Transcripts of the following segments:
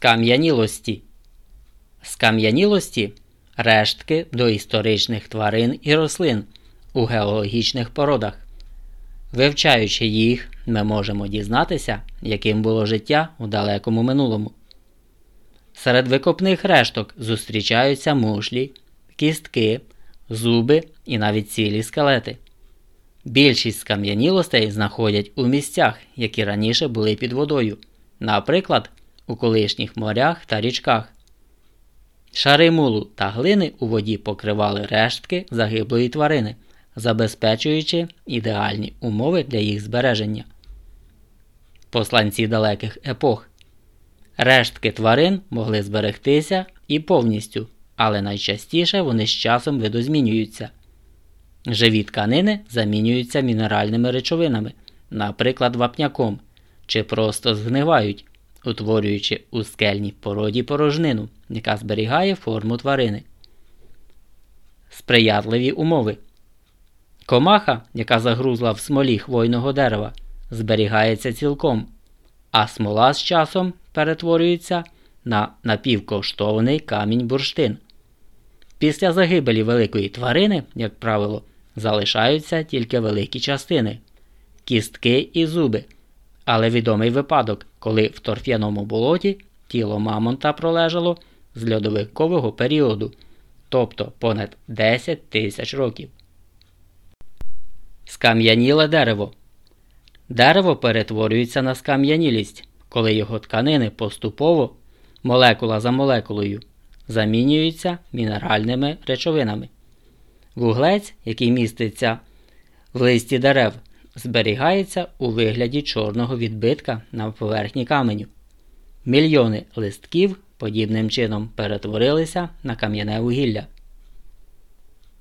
Скам'янілості. Скам'янілості рештки доісторичних тварин і рослин у геологічних породах. Вивчаючи їх, ми можемо дізнатися, яким було життя у далекому минулому. Серед викопних решток зустрічаються мушлі, кістки, зуби і навіть цілі скелети. Більшість скам'янілостей знаходять у місцях, які раніше були під водою, наприклад, у колишніх морях та річках. Шари мулу та глини у воді покривали рештки загиблої тварини, забезпечуючи ідеальні умови для їх збереження. Посланці далеких епох. Рештки тварин могли зберегтися і повністю, але найчастіше вони з часом видозмінюються. Живі тканини замінюються мінеральними речовинами, наприклад, вапняком, чи просто згнивають, утворюючи у скельній породі порожнину, яка зберігає форму тварини. Сприятливі умови. Комаха, яка загрузла в смолі хвойного дерева, зберігається цілком, а смола з часом перетворюється на напівкоштовний камінь бурштин. Після загибелі великої тварини, як правило, залишаються тільки великі частини кістки і зуби. Але відомий випадок, коли в торф'яному болоті тіло Мамонта пролежало з льодовикового періоду, тобто понад 10 тисяч років. Скам'яніле дерево. Дерево перетворюється на скам'янілість, коли його тканини поступово, молекула за молекулою, замінюються мінеральними речовинами. Вуглець, який міститься в листі дерев, зберігається у вигляді чорного відбитка на поверхні каменю. Мільйони листків подібним чином перетворилися на кам'яне вугілля.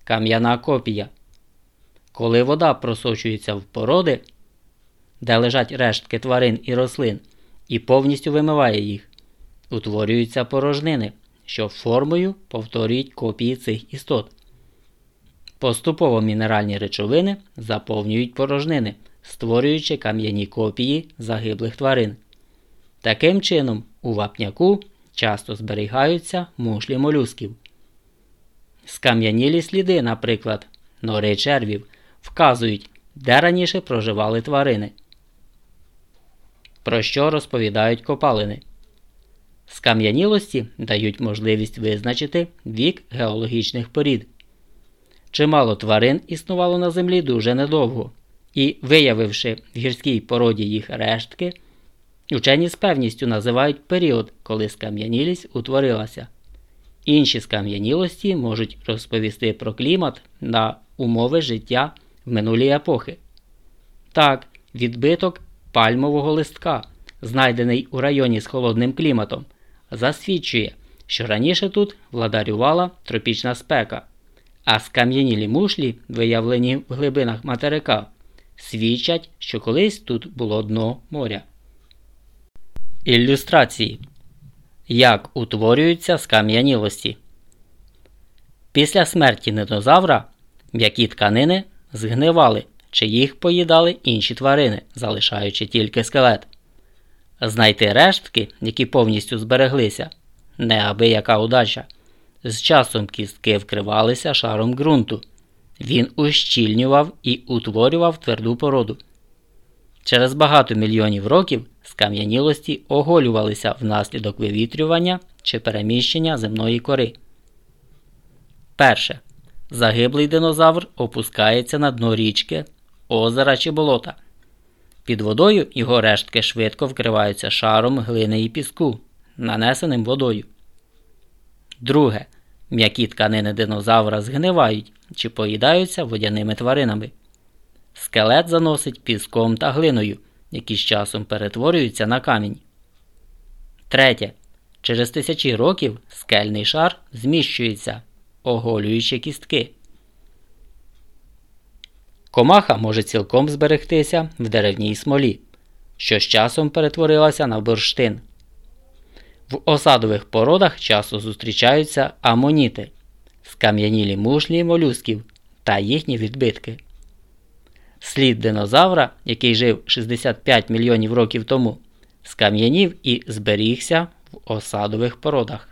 Кам'яна копія. Коли вода просочується в породи, де лежать рештки тварин і рослин, і повністю вимиває їх, утворюються порожнини, що формою повторюють копії цих істот. Поступово мінеральні речовини заповнюють порожнини, створюючи кам'яні копії загиблих тварин. Таким чином, у вапняку часто зберігаються мушлі молюсків. Скам'янілі сліди, наприклад, нори червів, вказують, де раніше проживали тварини. Про що розповідають копалини. Скам'янілості дають можливість визначити вік геологічних порід. Чимало тварин існувало на землі дуже недовго, і, виявивши в гірській породі їх рештки, учені з певністю називають період, коли скам'янілість утворилася. Інші скам'янілості можуть розповісти про клімат на умови життя в минулі епохи. Так, відбиток пальмового листка, знайдений у районі з холодним кліматом, засвідчує, що раніше тут владарювала тропічна спека а скам'янілі мушлі, виявлені в глибинах материка, свідчать, що колись тут було дно моря. Ілюстрації Як утворюються скам'янілості. Після смерті динозавра м'які тканини згнивали чи їх поїдали інші тварини, залишаючи тільки скелет. Знайти рештки, які повністю збереглися, неабияка удача. З часом кістки вкривалися шаром ґрунту. Він ущільнював і утворював тверду породу. Через багато мільйонів років скам'янілості оголювалися внаслідок вивітрювання чи переміщення земної кори. Перше. Загиблий динозавр опускається на дно річки, озера чи болота. Під водою його рештки швидко вкриваються шаром глини і піску, нанесеним водою. Друге. М'які тканини динозавра згнивають чи поїдаються водяними тваринами. Скелет заносить піском та глиною, які з часом перетворюються на камінь. Третє. Через тисячі років скельний шар зміщується, оголюючи кістки. Комаха може цілком зберегтися в деревній смолі, що з часом перетворилася на бурштин. В осадових породах часто зустрічаються амоніти, скам'янілі мушлі молюсків та їхні відбитки. Слід динозавра, який жив 65 мільйонів років тому, скам'янів і зберігся в осадових породах.